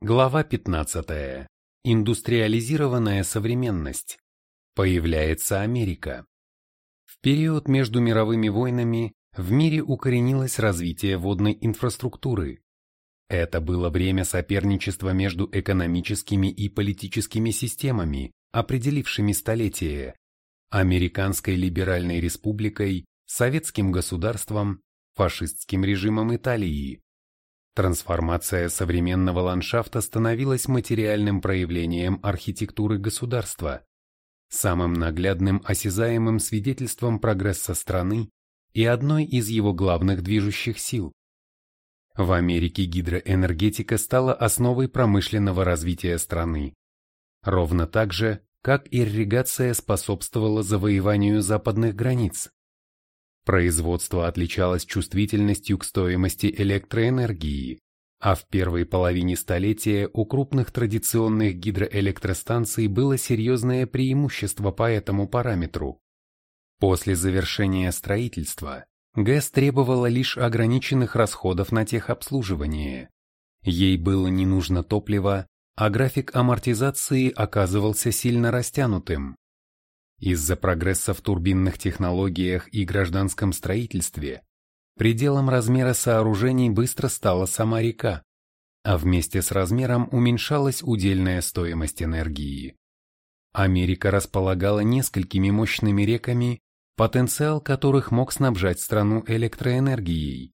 Глава 15. Индустриализированная современность. Появляется Америка. В период между мировыми войнами в мире укоренилось развитие водной инфраструктуры. Это было время соперничества между экономическими и политическими системами, определившими столетие, Американской либеральной республикой, советским государством, фашистским режимом Италии. Трансформация современного ландшафта становилась материальным проявлением архитектуры государства, самым наглядным осязаемым свидетельством прогресса страны и одной из его главных движущих сил. В Америке гидроэнергетика стала основой промышленного развития страны. Ровно так же, как ирригация способствовала завоеванию западных границ. Производство отличалось чувствительностью к стоимости электроэнергии, а в первой половине столетия у крупных традиционных гидроэлектростанций было серьезное преимущество по этому параметру. После завершения строительства ГЭС требовала лишь ограниченных расходов на техобслуживание. Ей было не нужно топливо, а график амортизации оказывался сильно растянутым. Из-за прогресса в турбинных технологиях и гражданском строительстве пределом размера сооружений быстро стала сама река, а вместе с размером уменьшалась удельная стоимость энергии. Америка располагала несколькими мощными реками, потенциал которых мог снабжать страну электроэнергией.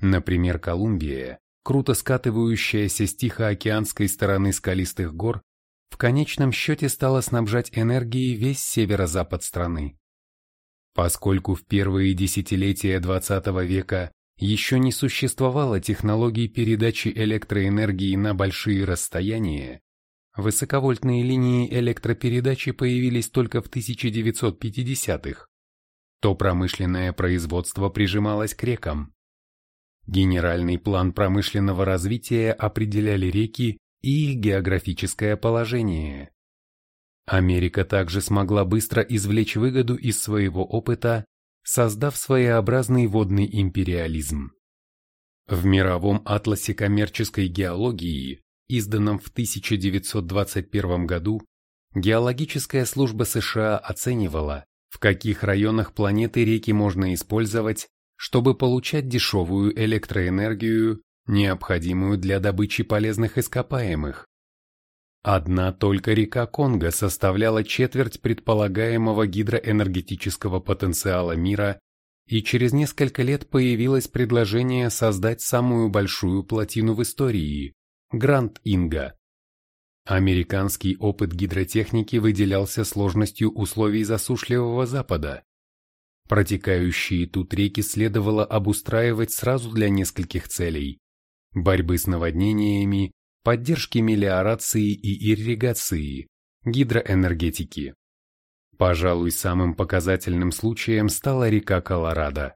Например, Колумбия, круто скатывающаяся с Тихоокеанской стороны скалистых гор, в конечном счете стала снабжать энергией весь северо-запад страны. Поскольку в первые десятилетия XX века еще не существовало технологий передачи электроэнергии на большие расстояния, высоковольтные линии электропередачи появились только в 1950-х, то промышленное производство прижималось к рекам. Генеральный план промышленного развития определяли реки и их географическое положение. Америка также смогла быстро извлечь выгоду из своего опыта, создав своеобразный водный империализм. В мировом атласе коммерческой геологии, изданном в 1921 году, Геологическая служба США оценивала, в каких районах планеты реки можно использовать, чтобы получать дешевую электроэнергию, необходимую для добычи полезных ископаемых. Одна только река Конго составляла четверть предполагаемого гидроэнергетического потенциала мира, и через несколько лет появилось предложение создать самую большую плотину в истории – Гранд-Инга. Американский опыт гидротехники выделялся сложностью условий засушливого Запада. Протекающие тут реки следовало обустраивать сразу для нескольких целей – борьбы с наводнениями, поддержки мелиорации и ирригации, гидроэнергетики. Пожалуй, самым показательным случаем стала река Колорадо.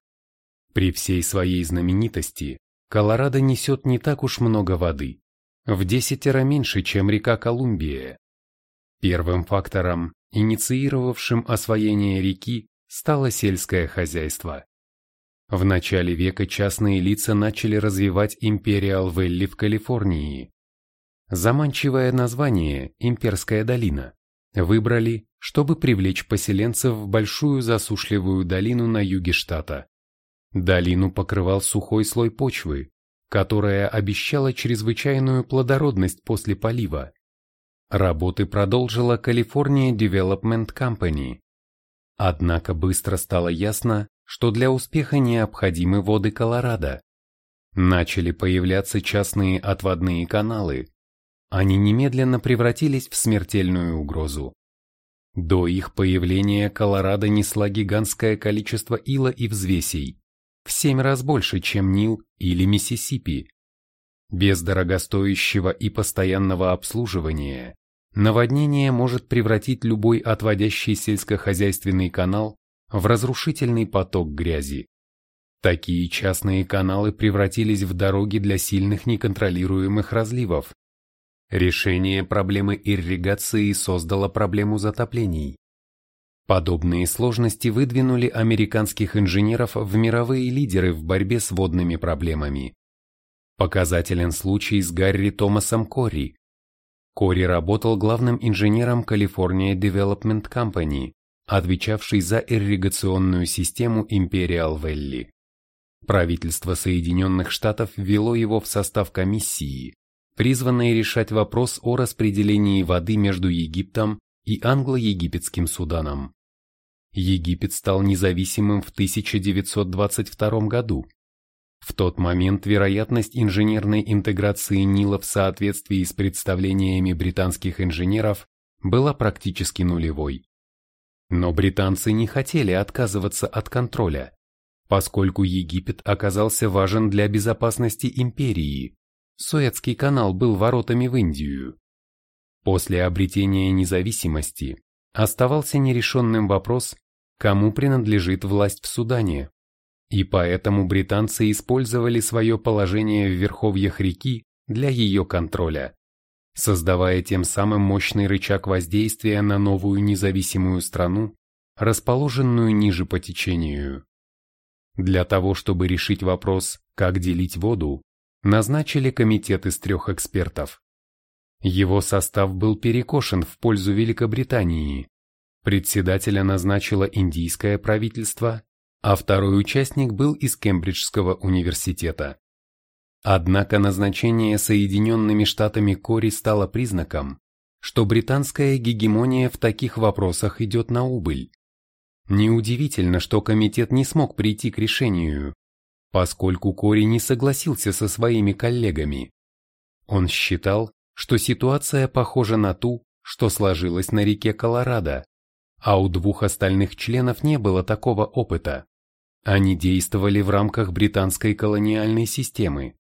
При всей своей знаменитости, Колорадо несет не так уж много воды в десятеро меньше, чем река Колумбия. Первым фактором, инициировавшим освоение реки, стало сельское хозяйство. В начале века частные лица начали развивать Империал Вэлли в Калифорнии. Заманчивое название «Имперская долина» выбрали, чтобы привлечь поселенцев в большую засушливую долину на юге штата. Долину покрывал сухой слой почвы, которая обещала чрезвычайную плодородность после полива. Работы продолжила California Development Company. Однако быстро стало ясно, что для успеха необходимы воды Колорадо. Начали появляться частные отводные каналы. Они немедленно превратились в смертельную угрозу. До их появления Колорадо несла гигантское количество ила и взвесей, в семь раз больше, чем Нил или Миссисипи. Без дорогостоящего и постоянного обслуживания наводнение может превратить любой отводящий сельскохозяйственный канал в разрушительный поток грязи. Такие частные каналы превратились в дороги для сильных неконтролируемых разливов. Решение проблемы ирригации создало проблему затоплений. Подобные сложности выдвинули американских инженеров в мировые лидеры в борьбе с водными проблемами. Показателен случай с Гарри Томасом Кори. Кори работал главным инженером California Development Company, отвечавший за ирригационную систему Imperial Valley. Правительство Соединенных Штатов ввело его в состав комиссии, призванной решать вопрос о распределении воды между Египтом и англо-египетским Суданом. Египет стал независимым в 1922 году. В тот момент вероятность инженерной интеграции Нила в соответствии с представлениями британских инженеров была практически нулевой. Но британцы не хотели отказываться от контроля, поскольку Египет оказался важен для безопасности империи. Суэцкий канал был воротами в Индию. После обретения независимости оставался нерешенным вопрос, кому принадлежит власть в Судане. И поэтому британцы использовали свое положение в верховьях реки для ее контроля, создавая тем самым мощный рычаг воздействия на новую независимую страну, расположенную ниже по течению. Для того, чтобы решить вопрос, как делить воду, назначили комитет из трех экспертов. Его состав был перекошен в пользу Великобритании. Председателя назначило индийское правительство, а второй участник был из Кембриджского университета. Однако назначение Соединенными Штатами Кори стало признаком, что британская гегемония в таких вопросах идет на убыль. Неудивительно, что комитет не смог прийти к решению, поскольку Кори не согласился со своими коллегами. Он считал, что ситуация похожа на ту, что сложилась на реке Колорадо, а у двух остальных членов не было такого опыта. Они действовали в рамках британской колониальной системы.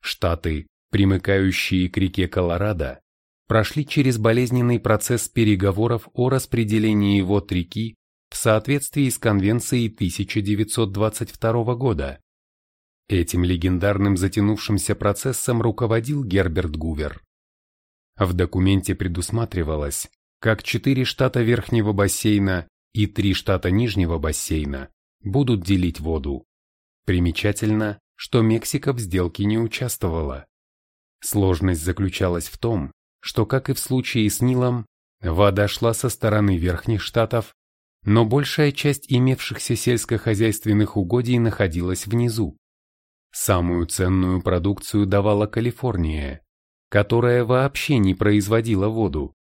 Штаты, примыкающие к реке Колорадо, прошли через болезненный процесс переговоров о распределении вод реки в соответствии с Конвенцией 1922 года. Этим легендарным затянувшимся процессом руководил Герберт Гувер. В документе предусматривалось, как четыре штата Верхнего бассейна и три штата Нижнего бассейна будут делить воду. Примечательно, что Мексика в сделке не участвовала. Сложность заключалась в том, что, как и в случае с Нилом, вода шла со стороны верхних штатов но большая часть имевшихся сельскохозяйственных угодий находилась внизу. Самую ценную продукцию давала Калифорния, которая вообще не производила воду.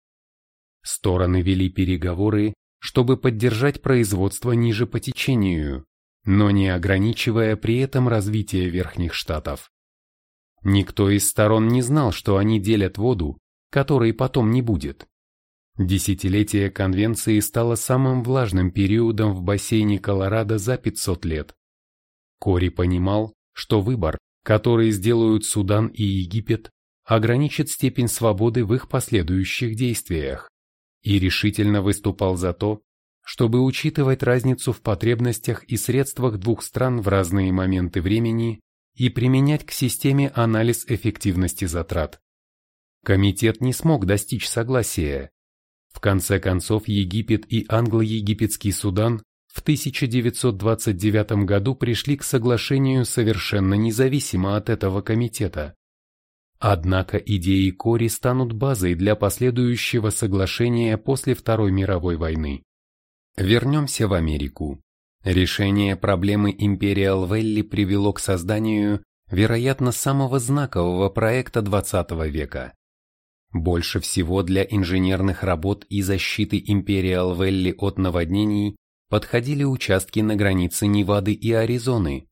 Стороны вели переговоры, чтобы поддержать производство ниже по течению, но не ограничивая при этом развитие верхних штатов. Никто из сторон не знал, что они делят воду, которой потом не будет. Десятилетие конвенции стало самым влажным периодом в бассейне Колорадо за 500 лет. Кори понимал, что выбор, который сделают Судан и Египет, ограничит степень свободы в их последующих действиях, и решительно выступал за то, чтобы учитывать разницу в потребностях и средствах двух стран в разные моменты времени и применять к системе анализ эффективности затрат. Комитет не смог достичь согласия, в конце концов Египет и англо-египетский Судан в 1929 году пришли к соглашению совершенно независимо от этого комитета. Однако идеи Кори станут базой для последующего соглашения после Второй мировой войны. Вернемся в Америку. Решение проблемы Valley привело к созданию, вероятно, самого знакового проекта XX века больше всего для инженерных работ и защиты Valley от наводнений подходили участки на границе Невады и Аризоны.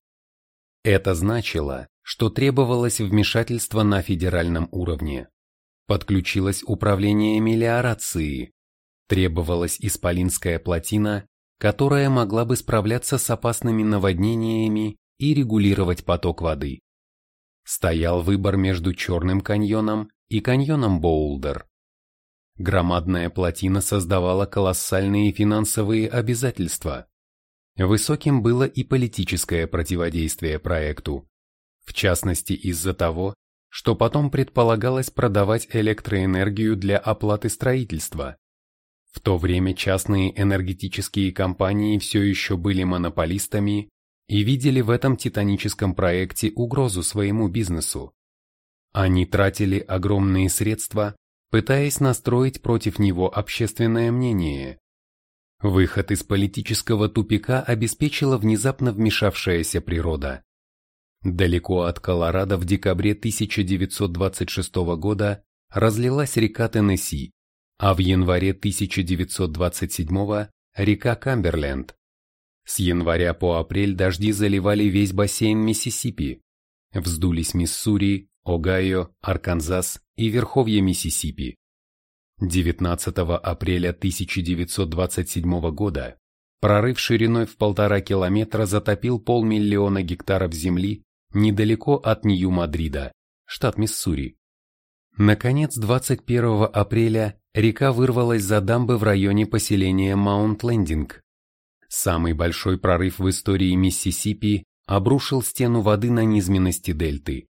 Это значило, что требовалось вмешательство на федеральном уровне. Подключилось управление мелиорации, требовалась исполинская плотина, которая могла бы справляться с опасными наводнениями и регулировать поток воды. Стоял выбор между Черным каньоном и каньоном Боулдер. Громадная плотина создавала колоссальные финансовые обязательства. Высоким было и политическое противодействие проекту, в частности из-за того, что потом предполагалось продавать электроэнергию для оплаты строительства. В то время частные энергетические компании все еще были монополистами, и видели в этом титаническом проекте угрозу своему бизнесу. Они тратили огромные средства, пытаясь настроить против него общественное мнение. Выход из политического тупика обеспечила внезапно вмешавшаяся природа. Далеко от Колорадо в декабре 1926 года разлилась река Теннесси, а в январе 1927 река Камберленд. С января по апрель дожди заливали весь бассейн Миссисипи. Вздулись Миссури, Огайо, Арканзас и верховье Миссисипи. 19 апреля 1927 года прорыв шириной в полтора километра затопил полмиллиона гектаров земли недалеко от Нью-Мадрида, штат Миссури. Наконец, 21 апреля река вырвалась за дамбы в районе поселения Маунт-Лендинг. Самый большой прорыв в истории Миссисипи обрушил стену воды на низменности дельты.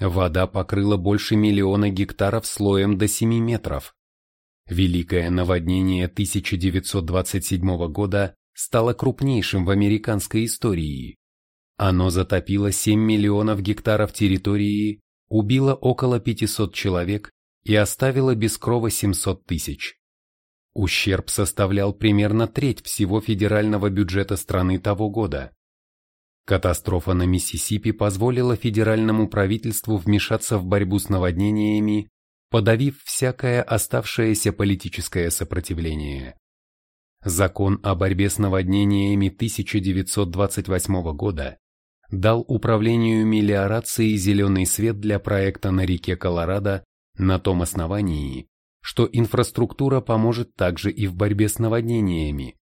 Вода покрыла больше миллиона гектаров слоем до 7 метров. Великое наводнение 1927 года стало крупнейшим в американской истории. Оно затопило 7 миллионов гектаров территории, убило около 500 человек и оставило без крова 700 тысяч. Ущерб составлял примерно треть всего федерального бюджета страны того года. Катастрофа на Миссисипи позволила федеральному правительству вмешаться в борьбу с наводнениями подавив всякое оставшееся политическое сопротивление. Закон о борьбе с наводнениями 1928 года дал управлению мелиорации зеленый свет для проекта на реке Колорадо на том основании, что инфраструктура поможет также и в борьбе с наводнениями.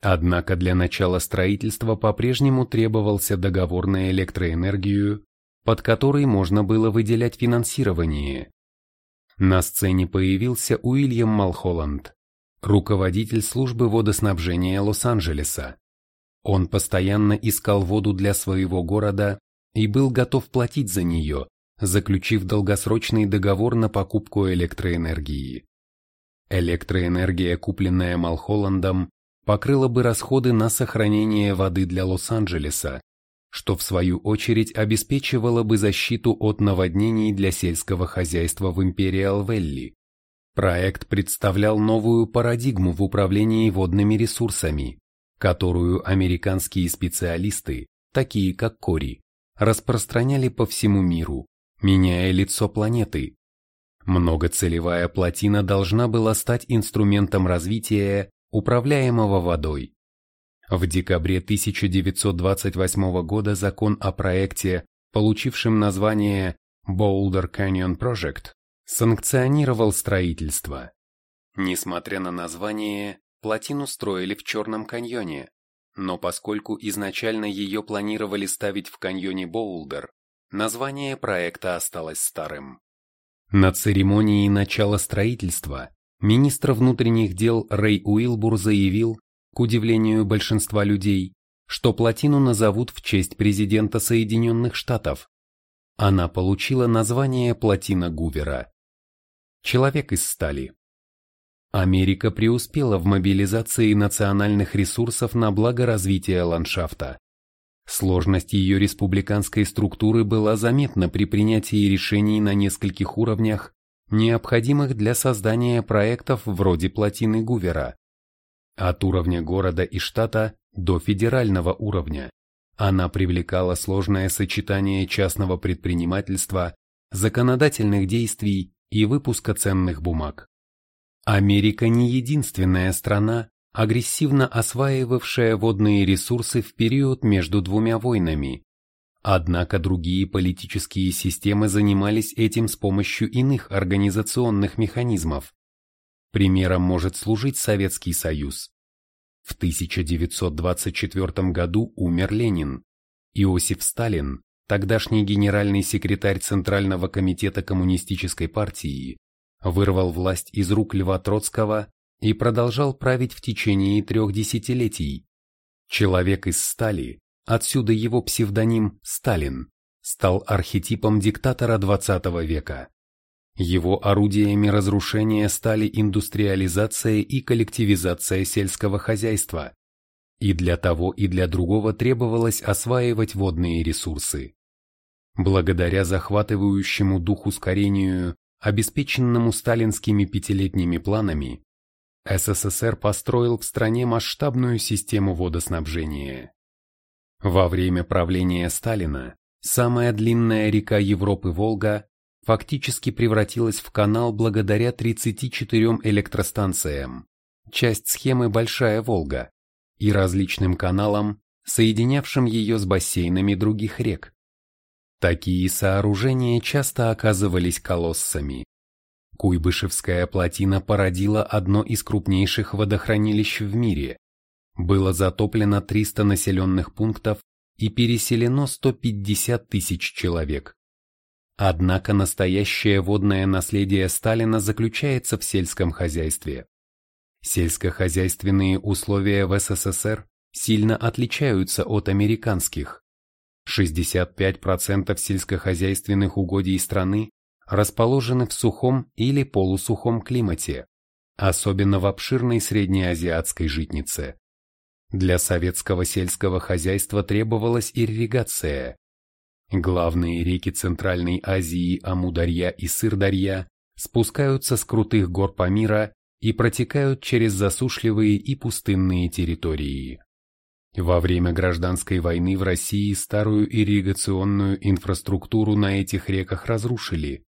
Однако для начала строительства по-прежнему требовался договор на электроэнергию, под который можно было выделять финансирование. На сцене появился Уильям Малхолланд, руководитель службы водоснабжения Лос-Анджелеса. Он постоянно искал воду для своего города и был готов платить за нее, заключив долгосрочный договор на покупку электроэнергии. Электроэнергия, купленная Малхолландом, покрыла бы расходы на сохранение воды для Лос-Анджелеса, что в свою очередь обеспечивало бы защиту от наводнений для сельского хозяйства в Империал-Велли. Проект представлял новую парадигму в управлении водными ресурсами, которую американские специалисты, такие как Кори, распространяли по всему миру, меняя лицо планеты. Многоцелевая плотина должна была стать инструментом развития, управляемого водой. В декабре 1928 года закон о проекте, получившем название Boulder Canyon Project, санкционировал строительство. Несмотря на название, плотину строили в Черном каньоне, но поскольку изначально ее планировали ставить в каньоне Боулдер, название проекта осталось старым. На церемонии начала строительства министр внутренних дел Рэй Уилбур заявил, к удивлению большинства людей, что плотину назовут в честь президента Соединенных Штатов. Она получила название плотина Гувера. Человек из стали. Америка преуспела в мобилизации национальных ресурсов на благо развития ландшафта. Сложность ее республиканской структуры была заметна при принятии решений на нескольких уровнях, необходимых для создания проектов вроде плотины Гувера. От уровня города и штата до федерального уровня. Она привлекала сложное сочетание частного предпринимательства, законодательных действий и выпуска ценных бумаг. Америка не единственная страна, агрессивно осваивавшая водные ресурсы в период между двумя войнами. Однако другие политические системы занимались этим с помощью иных организационных механизмов. Примером может служить Советский Союз. В 1924 году умер Ленин. Иосиф Сталин, тогдашний генеральный секретарь Центрального комитета Коммунистической партии, вырвал власть из рук Льва Троцкого и продолжал править в течение трех десятилетий. Человек из стали, отсюда его псевдоним Сталин, стал архетипом диктатора XX века. Его орудиями разрушения стали индустриализация и коллективизация сельского хозяйства. И для того и для другого требовалось осваивать водные ресурсы. Благодаря захватывающему дух ускорению, обеспеченному сталинскими пятилетними планами, СССР построил в стране масштабную систему водоснабжения. Во время правления Сталина самая длинная река Европы Волга фактически превратилась в канал благодаря 34 электростанциям, часть схемы Большая Волга, и различным каналам, соединявшим ее с бассейнами других рек. Такие сооружения часто оказывались колоссами. Куйбышевская плотина породила одно из крупнейших водохранилищ в мире. Было затоплено 300 населенных пунктов и переселено 150 тысяч человек. Однако настоящее водное наследие Сталина заключается в сельском хозяйстве. Сельскохозяйственные условия в СССР сильно отличаются от американских. 65% сельскохозяйственных угодий страны расположены в сухом или полусухом климате, особенно в обширной среднеазиатской житнице. Для советского сельского хозяйства требовалась ирригация. Главные реки Центральной Азии Амударья и Сырдарья спускаются с крутых гор Памира и протекают через засушливые и пустынные территории. Во время гражданской войны в России старую ирригационную инфраструктуру на этих реках разрушили,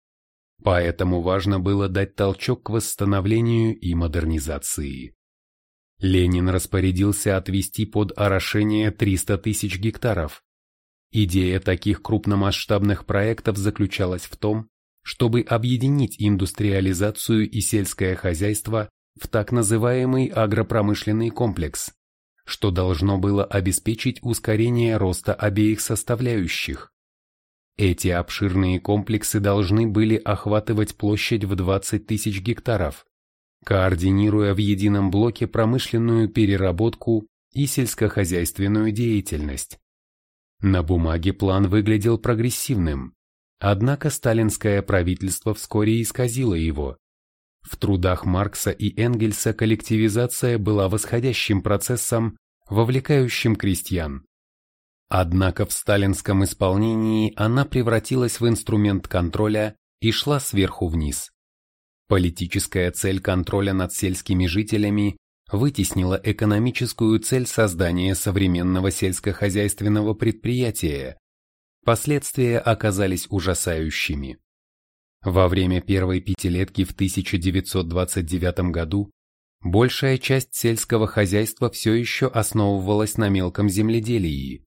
поэтому важно было дать толчок к восстановлению и модернизации. Ленин распорядился отвести под орошение 300 тысяч гектаров. Идея таких крупномасштабных проектов заключалась в том, чтобы объединить индустриализацию и сельское хозяйство в так называемый агропромышленный комплекс, что должно было обеспечить ускорение роста обеих составляющих. Эти обширные комплексы должны были охватывать площадь в 20 тысяч гектаров, координируя в едином блоке промышленную переработку и сельскохозяйственную деятельность. На бумаге план выглядел прогрессивным, однако сталинское правительство вскоре исказило его, в трудах Маркса и Энгельса коллективизация была восходящим процессом, вовлекающим крестьян. Однако в сталинском исполнении она превратилась в инструмент контроля и шла сверху вниз. Политическая цель контроля над сельскими жителями вытеснила экономическую цель создания современного сельскохозяйственного предприятия. Последствия оказались ужасающими. Во время первой пятилетки в 1929 году большая часть сельского хозяйства все еще основывалась на мелком земледелии.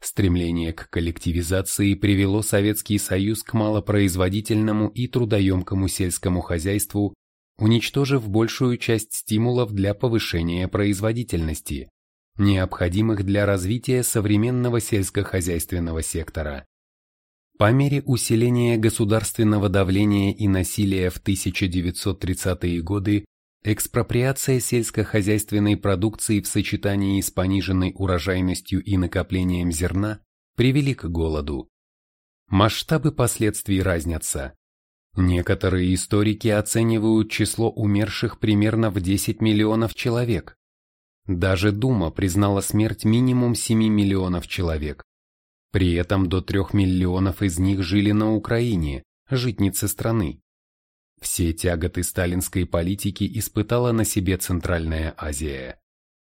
Стремление к коллективизации привело Советский Союз к малопроизводительному и трудоемкому сельскому хозяйству, уничтожив большую часть стимулов для повышения производительности, необходимых для развития современного сельскохозяйственного сектора. По мере усиления государственного давления и насилия в 1930-е годы, экспроприация сельскохозяйственной продукции в сочетании с пониженной урожайностью и накоплением зерна привели к голоду. Масштабы последствий разнятся. Некоторые историки оценивают число умерших примерно в 10 миллионов человек. Даже Дума признала смерть минимум 7 миллионов человек. При этом до трех миллионов из них жили на Украине, житницы страны. Все тяготы сталинской политики испытала на себе Центральная Азия.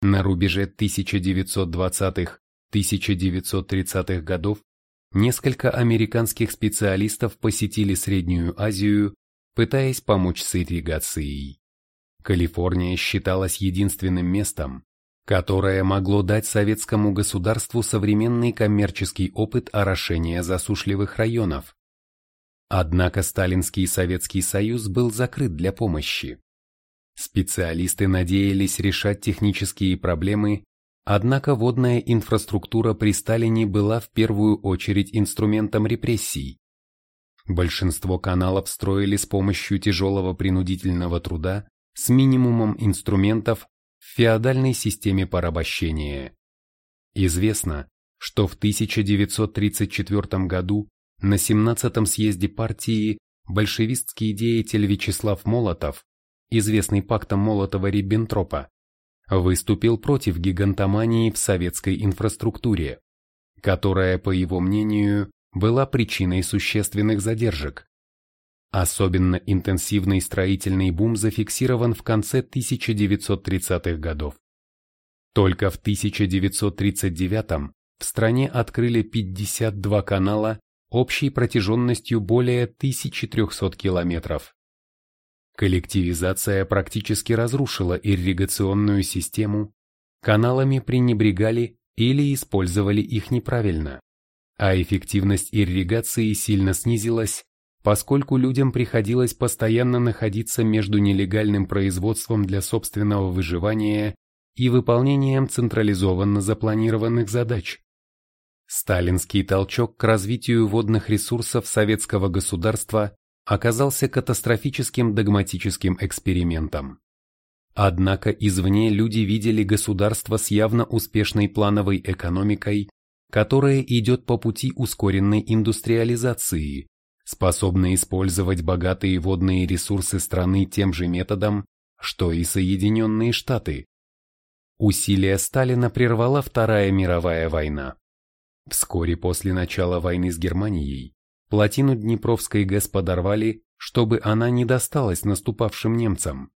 На рубеже 1920-1930-х годов несколько американских специалистов посетили Среднюю Азию, пытаясь помочь с ирригацией. Калифорния считалась единственным местом, которое могло дать советскому государству современный коммерческий опыт орошения засушливых районов. Однако Сталинский Советский Союз был закрыт для помощи. Специалисты надеялись решать технические проблемы, однако водная инфраструктура при Сталине была в первую очередь инструментом репрессий. Большинство каналов строили с помощью тяжелого принудительного труда с минимумом инструментов в феодальной системе порабощения. Известно, что в 1934 году на 17-м съезде партии большевистский деятель Вячеслав Молотов, известный пактом Молотова-Риббентропа, выступил против гигантомании в советской инфраструктуре, которая, по его мнению, была причиной существенных задержек. Особенно интенсивный строительный бум зафиксирован в конце 1930-х годов. Только в 1939 в стране открыли 52 канала общей протяженностью более 1300 километров. Коллективизация практически разрушила ирригационную систему, каналами пренебрегали или использовали их неправильно, а эффективность ирригации сильно снизилась, поскольку людям приходилось постоянно находиться между нелегальным производством для собственного выживания и выполнением централизованно запланированных задач. Сталинский толчок к развитию водных ресурсов советского государства оказался катастрофическим догматическим экспериментом. Однако извне люди видели государство с явно успешной плановой экономикой, которая идет по пути ускоренной индустриализации, способной использовать богатые водные ресурсы страны тем же методом, что и Соединенные Штаты. Усилия Сталина прервала Вторая мировая война. Вскоре после начала войны с Германией плотину Днепровской ГЭС подорвали, чтобы она не досталась наступавшим немцам.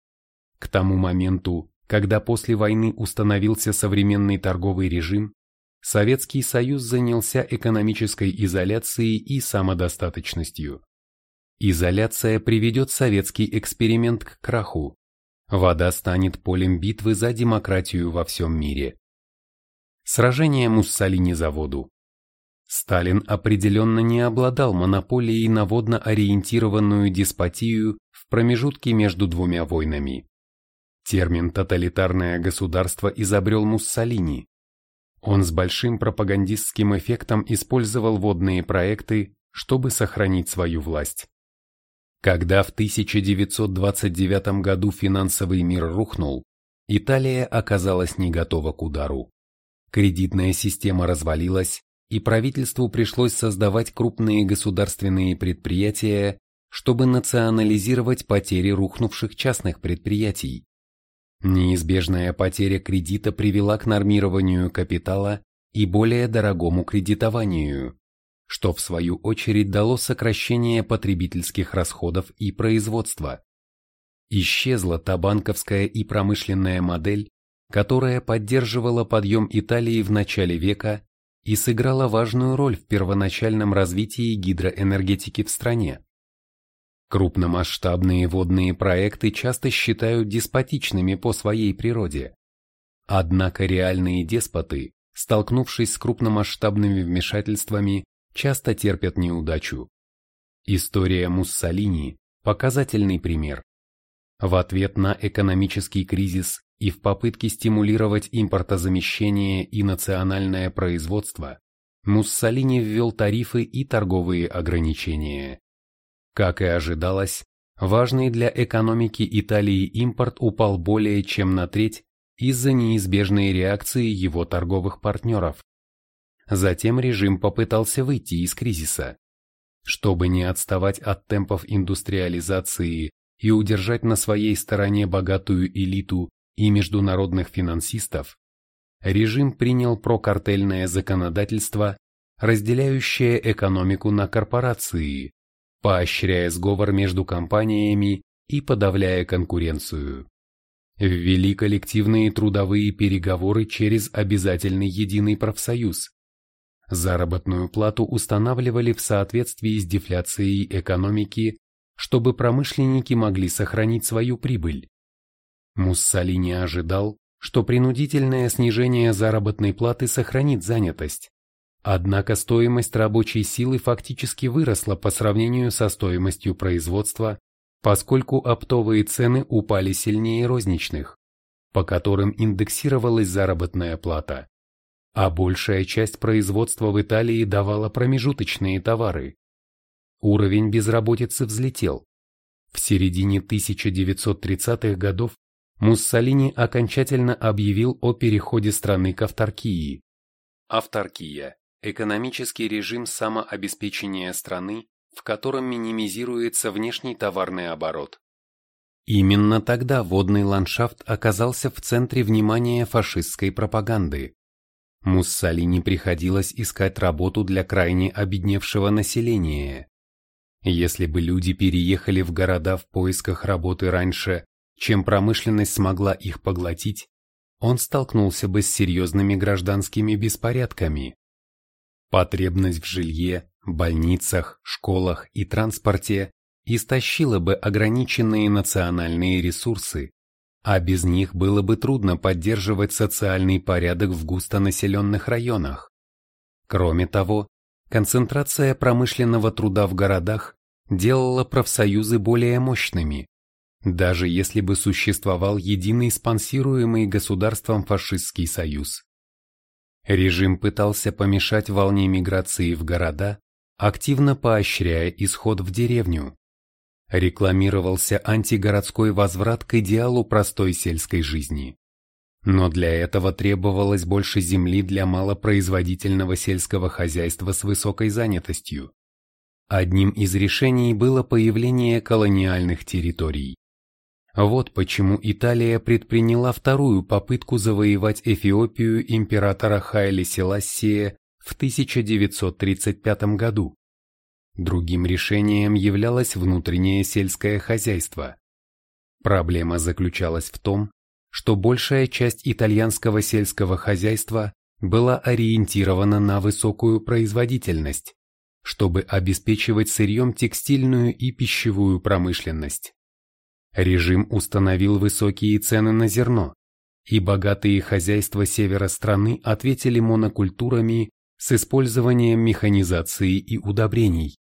К тому моменту, когда после войны установился современный торговый режим, Советский Союз занялся экономической изоляцией и самодостаточностью. Изоляция приведет советский эксперимент к краху. Вода станет полем битвы за демократию во всем мире. Сражение Муссолини за воду. Сталин определенно не обладал монополией на водно-ориентированную деспотию в промежутке между двумя войнами. Термин «тоталитарное государство» изобрел Муссолини. Он с большим пропагандистским эффектом использовал водные проекты, чтобы сохранить свою власть. Когда в 1929 году финансовый мир рухнул, Италия оказалась не готова к удару. Кредитная система развалилась, и правительству пришлось создавать крупные государственные предприятия, чтобы национализировать потери рухнувших частных предприятий. Неизбежная потеря кредита привела к нормированию капитала и более дорогому кредитованию, что в свою очередь дало сокращение потребительских расходов и производства. Исчезла та банковская и промышленная модель, которая поддерживала подъем Италии в начале века и сыграла важную роль в первоначальном развитии гидроэнергетики в стране. Крупномасштабные водные проекты часто считают деспотичными по своей природе. Однако реальные деспоты, столкнувшись с крупномасштабными вмешательствами, часто терпят неудачу. История Муссолини – показательный пример. В ответ на экономический кризис и в попытке стимулировать импортозамещение и национальное производство, Муссолини ввел тарифы и торговые ограничения. Как и ожидалось, важный для экономики Италии импорт упал более чем на треть из-за неизбежной реакции его торговых партнеров. Затем режим попытался выйти из кризиса. Чтобы не отставать от темпов индустриализации и удержать на своей стороне богатую элиту и международных финансистов, режим принял прокартельное законодательство, разделяющее экономику на корпорации, поощряя сговор между компаниями и подавляя конкуренцию. Ввели коллективные трудовые переговоры через обязательный единый профсоюз. Заработную плату устанавливали в соответствии с дефляцией экономики, чтобы промышленники могли сохранить свою прибыль. Муссолини ожидал, что принудительное снижение заработной платы сохранит занятость, Однако стоимость рабочей силы фактически выросла по сравнению со стоимостью производства, поскольку оптовые цены упали сильнее розничных, по которым индексировалась заработная плата, а большая часть производства в Италии давала промежуточные товары. Уровень безработицы взлетел. В середине 1930-х годов Муссолини окончательно объявил о переходе страны к автаркии. Автаркия Экономический режим самообеспечения страны, в котором минимизируется внешний товарный оборот. Именно тогда водный ландшафт оказался в центре внимания фашистской пропаганды. Муссолини приходилось искать работу для крайне обедневшего населения. Если бы люди переехали в города в поисках работы раньше, чем промышленность смогла их поглотить, он столкнулся бы с серьезными гражданскими беспорядками. Потребность в жилье, больницах, школах и транспорте истощила бы ограниченные национальные ресурсы, а без них было бы трудно поддерживать социальный порядок в густонаселенных районах. Кроме того, концентрация промышленного труда в городах делала профсоюзы более мощными, даже если бы существовал единый спонсируемый государством фашистский союз. Режим пытался помешать волне миграции в города, активно поощряя исход в деревню. Рекламировался антигородской возврат к идеалу простой сельской жизни. Но для этого требовалось больше земли для малопроизводительного сельского хозяйства с высокой занятостью. Одним из решений было появление колониальных территорий. Вот почему Италия предприняла вторую попытку завоевать Эфиопию императора Хайли Селассия в 1935 году. Другим решением являлось внутреннее сельское хозяйство. Проблема заключалась в том, что большая часть итальянского сельского хозяйства была ориентирована на высокую производительность, чтобы обеспечивать сырьем текстильную и пищевую промышленность. Режим установил высокие цены на зерно, и богатые хозяйства севера страны ответили монокультурами с использованием механизации и удобрений.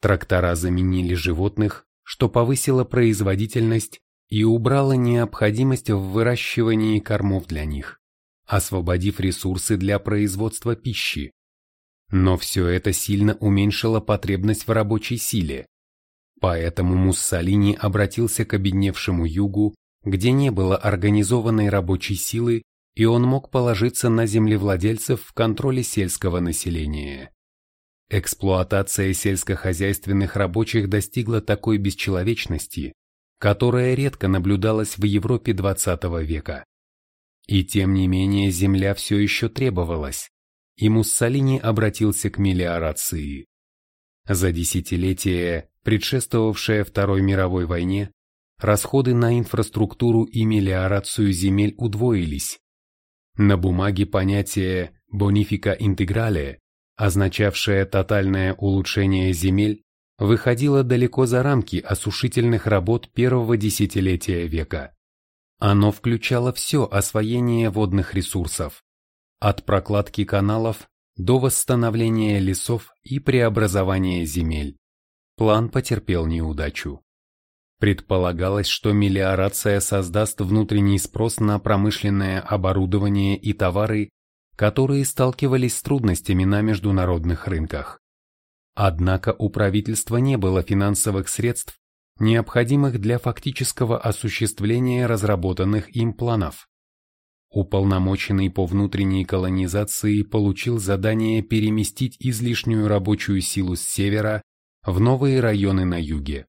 Трактора заменили животных, что повысило производительность и убрало необходимость в выращивании кормов для них, освободив ресурсы для производства пищи. Но все это сильно уменьшило потребность в рабочей силе. Поэтому Муссолини обратился к обедневшему югу, где не было организованной рабочей силы, и он мог положиться на землевладельцев в контроле сельского населения. Эксплуатация сельскохозяйственных рабочих достигла такой бесчеловечности, которая редко наблюдалась в Европе XX века. И тем не менее земля все еще требовалась, и Муссолини обратился к мелиорации. За десятилетие, предшествовавшее Второй мировой войне, расходы на инфраструктуру и мелиорацию земель удвоились. На бумаге понятие «бонифика интеграле» означавшее тотальное улучшение земель, выходило далеко за рамки осушительных работ первого десятилетия века. Оно включало все освоение водных ресурсов, от прокладки каналов до восстановления лесов и преобразования земель. План потерпел неудачу. Предполагалось, что мелиорация создаст внутренний спрос на промышленное оборудование и товары которые сталкивались с трудностями на международных рынках. Однако у правительства не было финансовых средств, необходимых для фактического осуществления разработанных им планов. Уполномоченный по внутренней колонизации получил задание переместить излишнюю рабочую силу с севера в новые районы на юге.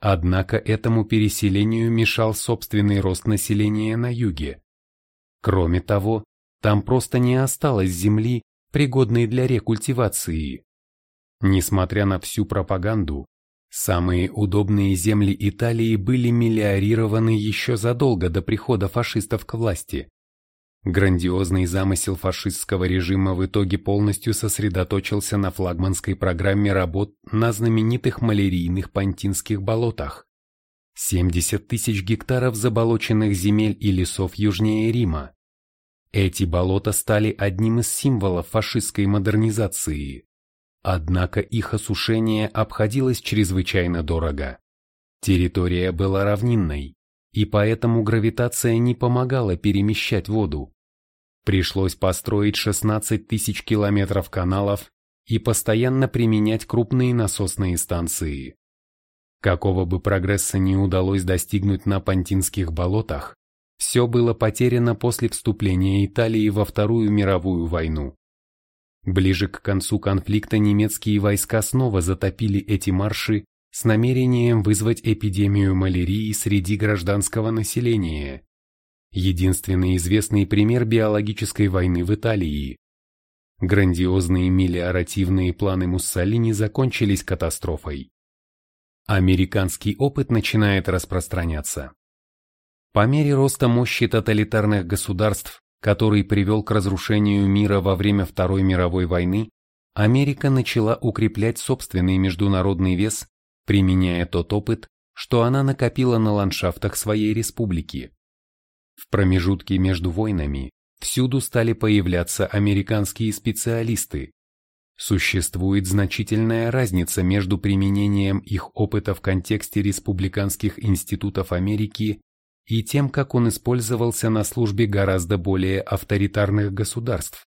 Однако этому переселению мешал собственный рост населения на юге. Кроме того, там просто не осталось земли, пригодной для рекультивации. Несмотря на всю пропаганду, самые удобные земли Италии были миллиорированы еще задолго до прихода фашистов к власти. Грандиозный замысел фашистского режима в итоге полностью сосредоточился на флагманской программе работ на знаменитых малярийных пантинских болотах. 70 тысяч гектаров заболоченных земель и лесов южнее Рима, эти болота стали одним из символов фашистской модернизации. Однако их осушение обходилось чрезвычайно дорого. Территория была равнинной, и поэтому гравитация не помогала перемещать воду. Пришлось построить 16 тысяч километров каналов и постоянно применять крупные насосные станции. Какого бы прогресса не удалось достигнуть на Пантинских болотах, все было потеряно после вступления Италии во Вторую мировую войну. Ближе к концу конфликта немецкие войска снова затопили эти марши с намерением вызвать эпидемию малярии среди гражданского населения. Единственный известный пример биологической войны в Италии. Грандиозные мелиоративные планы Муссолини закончились катастрофой. Американский опыт начинает распространяться. По мере роста мощи тоталитарных государств, который привел к разрушению мира во время Второй мировой войны, Америка начала укреплять собственный международный вес, применяя тот опыт, что она накопила на ландшафтах своей республики. В промежутке между войнами всюду стали появляться американские специалисты. Существует значительная разница между применением их опыта в контексте республиканских институтов Америки и тем, как он использовался на службе гораздо более авторитарных государств.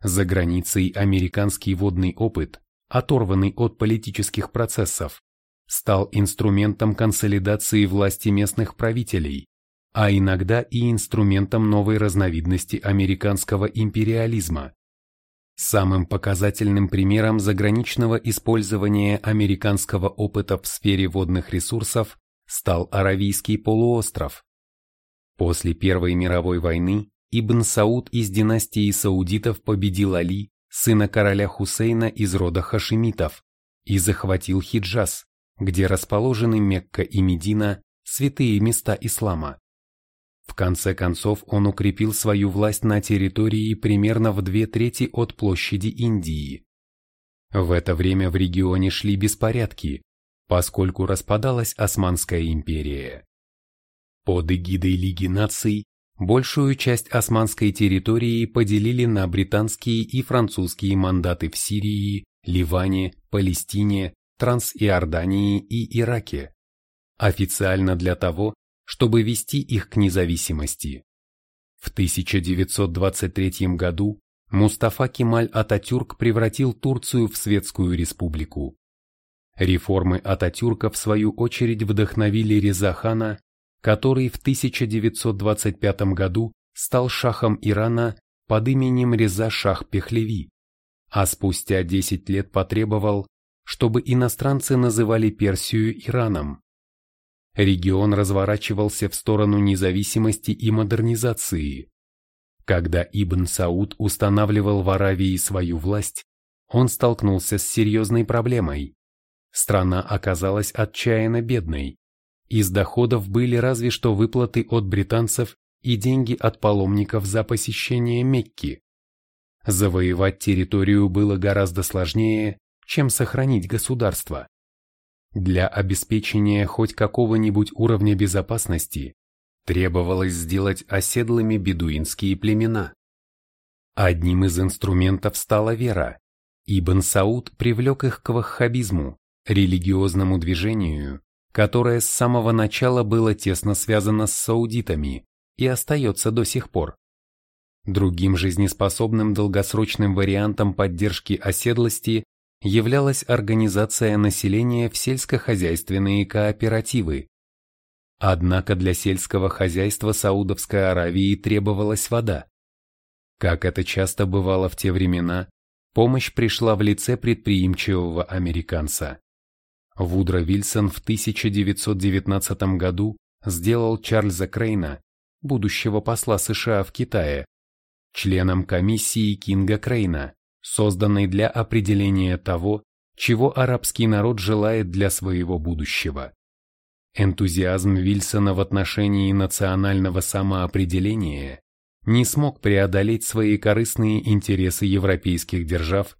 За границей американский водный опыт, оторванный от политических процессов, стал инструментом консолидации власти местных правителей, а иногда и инструментом новой разновидности американского империализма. Самым показательным примером заграничного использования американского опыта в сфере водных ресурсов стал Аравийский полуостров. После Первой мировой войны Ибн Сауд из династии саудитов победил Али, сына короля Хусейна из рода хашимитов, и захватил Хиджаз, где расположены Мекка и Медина, святые места ислама. В конце концов он укрепил свою власть на территории примерно в две трети от площади Индии. В это время в регионе шли беспорядки, поскольку распадалась Османская империя. Под эгидой Лиги наций большую часть османской территории поделили на британские и французские мандаты в Сирии, Ливане, Палестине, Трансиордании и Ираке. Официально для того, чтобы вести их к независимости. В 1923 году Мустафа Кемаль Ататюрк превратил Турцию в светскую республику. Реформы Ататюрка в свою очередь вдохновили Реза хана, который в 1925 году стал шахом Ирана под именем Реза Шах Пехлеви, а спустя 10 лет потребовал, чтобы иностранцы называли Персию Ираном регион разворачивался в сторону независимости и модернизации. Когда Ибн Сауд устанавливал в Аравии свою власть, он столкнулся с серьезной проблемой. Страна оказалась отчаянно бедной. Из доходов были разве что выплаты от британцев и деньги от паломников за посещение Мекки. Завоевать территорию было гораздо сложнее, чем сохранить государство. Для обеспечения хоть какого-нибудь уровня безопасности требовалось сделать оседлыми бедуинские племена. Одним из инструментов стала вера. Ибн Сауд привлек их к ваххабизму, религиозному движению, которое с самого начала было тесно связано с саудитами и остается до сих пор. Другим жизнеспособным долгосрочным вариантом поддержки оседлости являлась организация населения в сельскохозяйственные кооперативы. Однако для сельского хозяйства Саудовской Аравии требовалась вода. Как это часто бывало в те времена, помощь пришла в лице предприимчивого американца. Вудро Вильсон в 1919 году сделал Чарльза Крейна, будущего посла США в Китае, членом комиссии Кинга Крейна, созданной для определения того, чего арабский народ желает для своего будущего. Энтузиазм Вильсона в отношении национального самоопределения не смог преодолеть свои корыстные интересы европейских держав,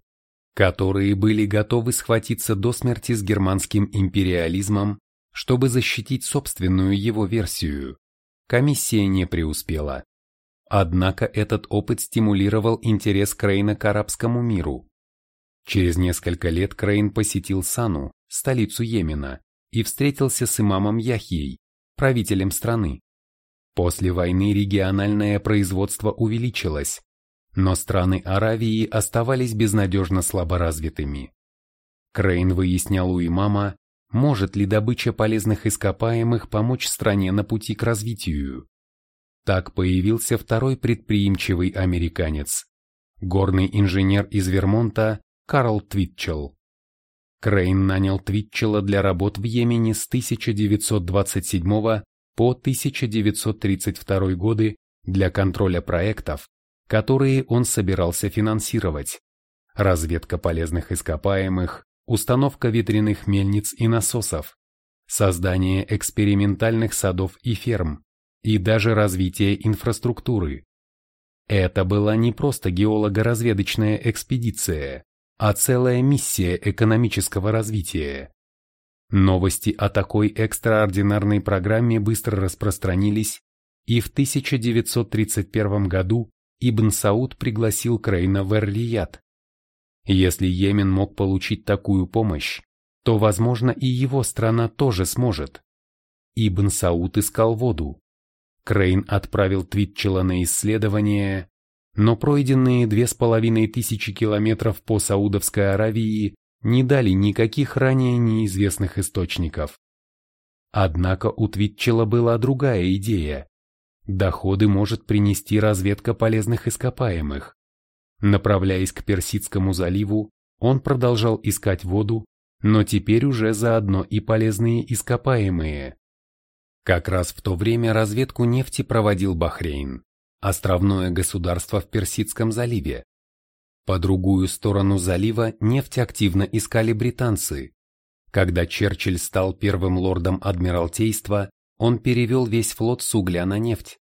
которые были готовы схватиться до смерти с германским империализмом, чтобы защитить собственную его версию. Комиссия не преуспела. Однако этот опыт стимулировал интерес Крейна к арабскому миру. Через несколько лет Крейн посетил Сану, столицу Йемена, и встретился с имамом Яхьей, правителем страны. После войны региональное производство увеличилось, но страны Аравии оставались безнадежно слаборазвитыми. Крейн выяснял у имама, может ли добыча полезных ископаемых помочь стране на пути к развитию. Так появился второй предприимчивый американец, горный инженер из Вермонта Карл Твитчелл. Крейн нанял Твитчела для работ в Йемене с 1927 по 1932 годы для контроля проектов, которые он собирался финансировать. Разведка полезных ископаемых, установка ветряных мельниц и насосов, создание экспериментальных садов и ферм, и даже развитие инфраструктуры. Это была не просто геолого-разведочная экспедиция, а целая миссия экономического развития. Новости о такой экстраординарной программе быстро распространились, и в 1931 году Ибн Сауд пригласил Крейна в Эрлият. Если Йемен мог получить такую помощь, то, возможно, и его страна тоже сможет. Ибн Сауд искал воду. Крейн отправил Твитчела на исследование, но пройденные две с половиной тысячи километров по Саудовской Аравии не дали никаких ранее неизвестных источников. Однако у Твитчела была другая идея. Доходы может принести разведка полезных ископаемых. Направляясь к Персидскому заливу, он продолжал искать воду, но теперь уже заодно и полезные ископаемые. Как раз в то время разведку нефти проводил Бахрейн, островное государство в Персидском заливе. По другую сторону залива нефть активно искали британцы. Когда Черчилль стал первым лордом Адмиралтейства, он перевел весь флот с угля на нефть,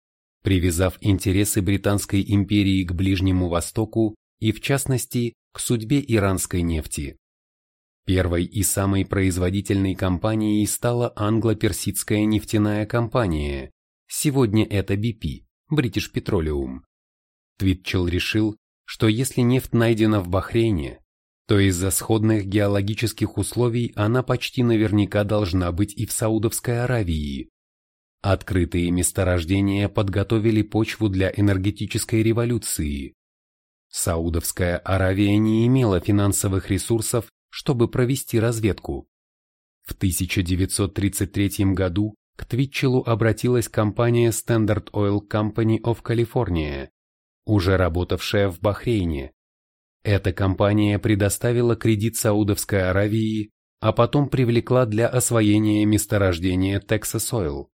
привязав интересы Британской империи к Ближнему Востоку и, в частности, к судьбе иранской нефти. Первой и самой производительной компанией стала англо-персидская нефтяная компания, сегодня это BP, British Petroleum. Твитчелл решил, что если нефть найдена в Бахрейне, то из-за сходных геологических условий она почти наверняка должна быть и в Саудовской Аравии. Открытые месторождения подготовили почву для энергетической революции. Саудовская Аравия не имела финансовых ресурсов чтобы провести разведку. В 1933 году к Твитчелу обратилась компания Standard Oil Company of California, уже работавшая в Бахрейне. Эта компания предоставила кредит Саудовской Аравии, а потом привлекла для освоения месторождения Texas Oil.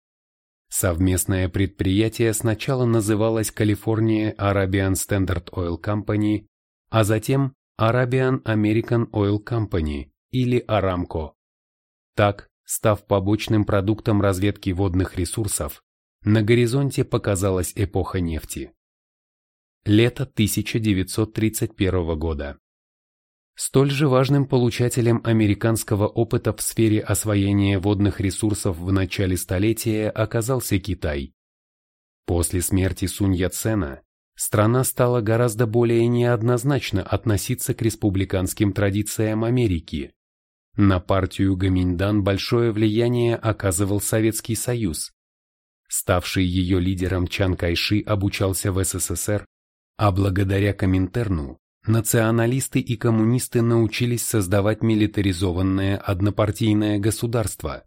Совместное предприятие сначала называлось California Arabian Standard Oil Company, а затем Arabian American Oil Company или Aramco. Так, став побочным продуктом разведки водных ресурсов, на горизонте показалась эпоха нефти. Лето 1931 года. Столь же важным получателем американского опыта в сфере освоения водных ресурсов в начале столетия оказался Китай. После смерти Сунь Яцена страна стала гораздо более неоднозначно относиться к республиканским традициям Америки. На партию Гаминьдан большое влияние оказывал Советский Союз. Ставший ее лидером Чан Кайши обучался в СССР, а благодаря Коминтерну националисты и коммунисты научились создавать милитаризованное однопартийное государство.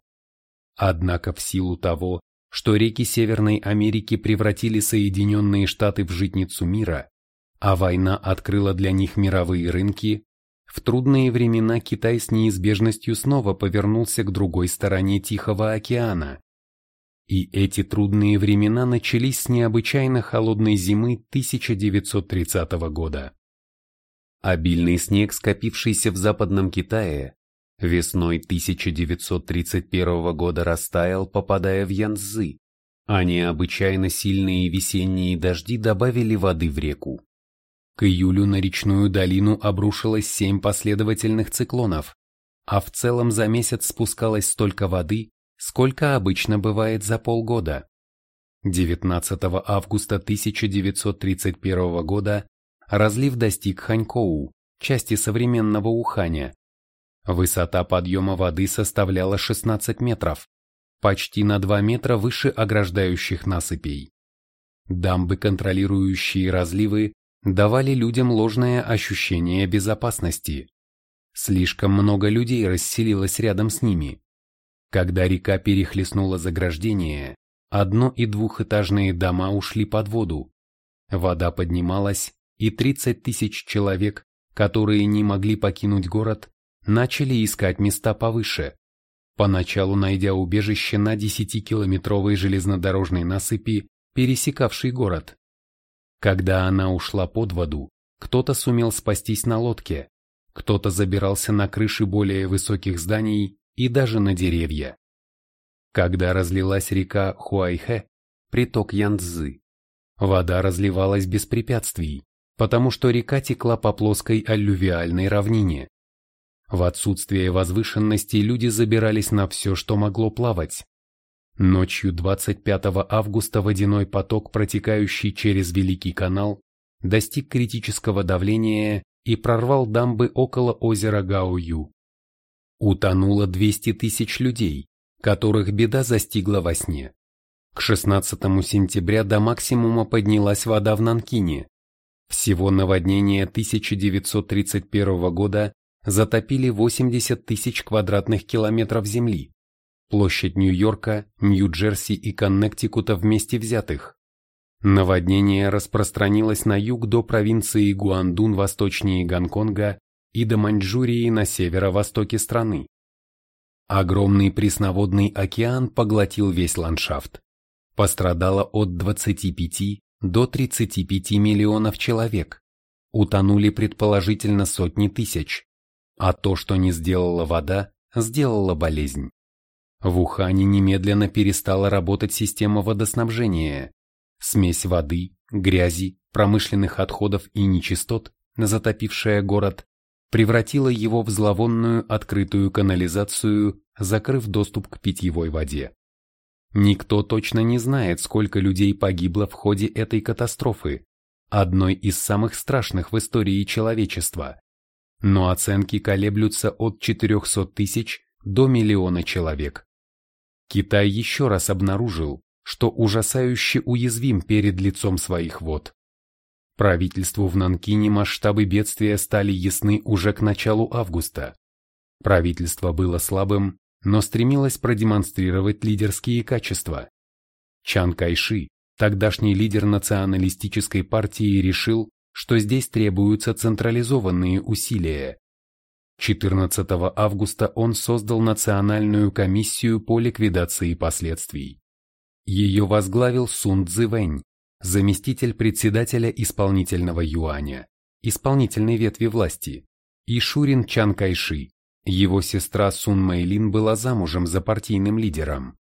Однако в силу того, что реки Северной Америки превратили Соединенные Штаты в житницу мира, а война открыла для них мировые рынки, в трудные времена Китай с неизбежностью снова повернулся к другой стороне Тихого океана. И эти трудные времена начались с необычайно холодной зимы 1930 года. Обильный снег, скопившийся в Западном Китае, Весной 1931 года растаял, попадая в Янцзы, а необычайно сильные весенние дожди добавили воды в реку. К июлю на речную долину обрушилось семь последовательных циклонов, а в целом за месяц спускалось столько воды, сколько обычно бывает за полгода. 19 августа 1931 года разлив достиг Ханькоу, части современного Уханя, Высота подъема воды составляла 16 метров, почти на 2 метра выше ограждающих насыпей. Дамбы, контролирующие разливы, давали людям ложное ощущение безопасности. Слишком много людей расселилось рядом с ними. Когда река перехлестнула заграждение, одно- и двухэтажные дома ушли под воду. Вода поднималась, и 30 тысяч человек, которые не могли покинуть город, начали искать места повыше, поначалу найдя убежище на 10-километровой железнодорожной насыпи, пересекавшей город. Когда она ушла под воду, кто-то сумел спастись на лодке, кто-то забирался на крыши более высоких зданий и даже на деревья. Когда разлилась река Хуайхэ, приток Янцзы, вода разливалась без препятствий, потому что река текла по плоской аллювиальной равнине. В отсутствие возвышенности люди забирались на все, что могло плавать. Ночью 25 августа водяной поток, протекающий через Великий канал, достиг критического давления и прорвал дамбы около озера Гаою. Утонуло 200 тысяч людей, которых беда застигла во сне. К 16 сентября до максимума поднялась вода в Нанкине. Всего наводнение 1931 года затопили 80 тысяч квадратных километров земли, площадь Нью-Йорка, Нью-Джерси и Коннектикута вместе взятых. Наводнение распространилось на юг до провинции Гуандун восточнее Гонконга и до Маньчжурии на северо-востоке страны. Огромный пресноводный океан поглотил весь ландшафт. Пострадало от 25 до 35 миллионов человек. Утонули предположительно сотни тысяч. А то, что не сделала вода, сделала болезнь. В Ухане немедленно перестала работать система водоснабжения. Смесь воды, грязи, промышленных отходов и нечистот, затопившая город, превратила его в зловонную открытую канализацию, закрыв доступ к питьевой воде. Никто точно не знает, сколько людей погибло в ходе этой катастрофы, одной из самых страшных в истории человечества но оценки колеблются от 400 тысяч до миллиона человек. Китай еще раз обнаружил, что ужасающе уязвим перед лицом своих вод. Правительству в Нанкине масштабы бедствия стали ясны уже к началу августа. Правительство было слабым, но стремилось продемонстрировать лидерские качества. Чан Кайши, тогдашний лидер националистической партии, решил, что здесь требуются централизованные усилия. 14 августа он создал Национальную комиссию по ликвидации последствий. Ее возглавил Сун Цзивэнь, заместитель председателя исполнительного юаня, исполнительной ветви власти, и Шурин Чан Кайши, его сестра Сун Мэйлин была замужем за партийным лидером.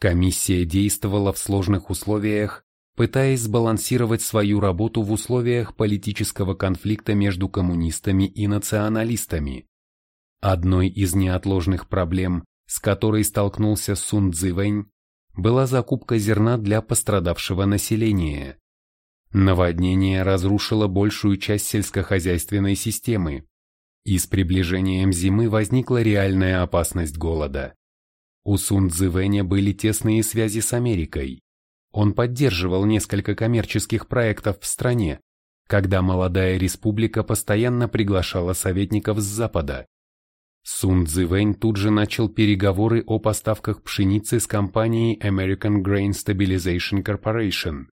Комиссия действовала в сложных условиях пытаясь сбалансировать свою работу в условиях политического конфликта между коммунистами и националистами. Одной из неотложных проблем, с которой столкнулся Сун Цзивэнь, была закупка зерна для пострадавшего населения. Наводнение разрушило большую часть сельскохозяйственной системы, и с приближением зимы возникла реальная опасность голода. У Сун Цзивэня были тесные связи с Америкой, он поддерживал несколько коммерческих проектов в стране, когда молодая республика постоянно приглашала советников с Запада. Сун Цзивэнь тут же начал переговоры о поставках пшеницы с компанией American Grain Stabilization Corporation.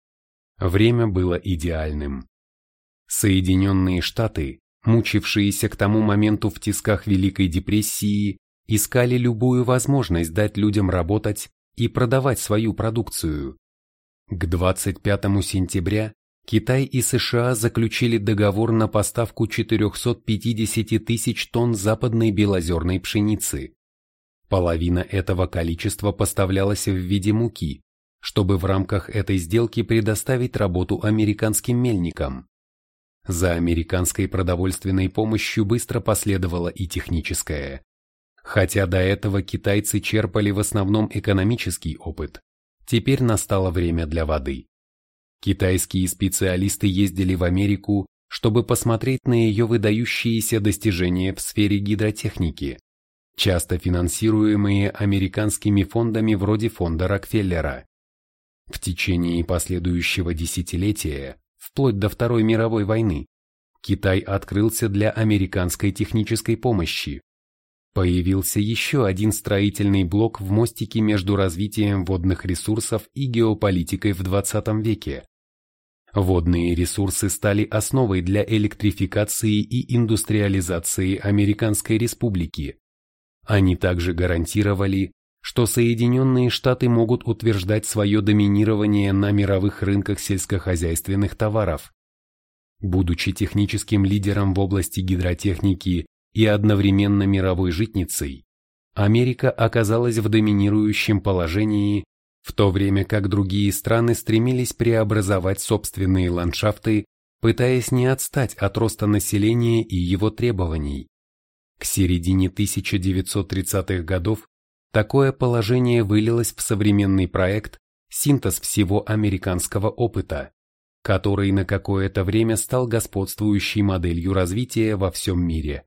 Время было идеальным. Соединенные Штаты, мучившиеся к тому моменту в тисках Великой депрессии, искали любую возможность дать людям работать и продавать свою продукцию. К 25 сентября Китай и США заключили договор на поставку 450 тысяч тонн западной белозерной пшеницы. Половина этого количества поставлялась в виде муки, чтобы в рамках этой сделки предоставить работу американским мельникам. За американской продовольственной помощью быстро последовала и техническая. Хотя до этого китайцы черпали в основном экономический опыт, Теперь настало время для воды. Китайские специалисты ездили в Америку, чтобы посмотреть на ее выдающиеся достижения в сфере гидротехники, часто финансируемые американскими фондами вроде фонда Рокфеллера. В течение последующего десятилетия, вплоть до Второй мировой войны, Китай открылся для американской технической помощи, Появился еще один строительный блок в мостике между развитием водных ресурсов и геополитикой в 20 веке. Водные ресурсы стали основой для электрификации и индустриализации Американской Республики. Они также гарантировали, что Соединенные Штаты могут утверждать свое доминирование на мировых рынках сельскохозяйственных товаров. Будучи техническим лидером в области гидротехники и одновременно мировой житницей, Америка оказалась в доминирующем положении в то время как другие страны стремились преобразовать собственные ландшафты, пытаясь не отстать от роста населения и его требований. К середине 1930-х годов такое положение вылилось в современный проект «Синтез всего американского опыта», который на какое-то время стал господствующей моделью развития во всем мире.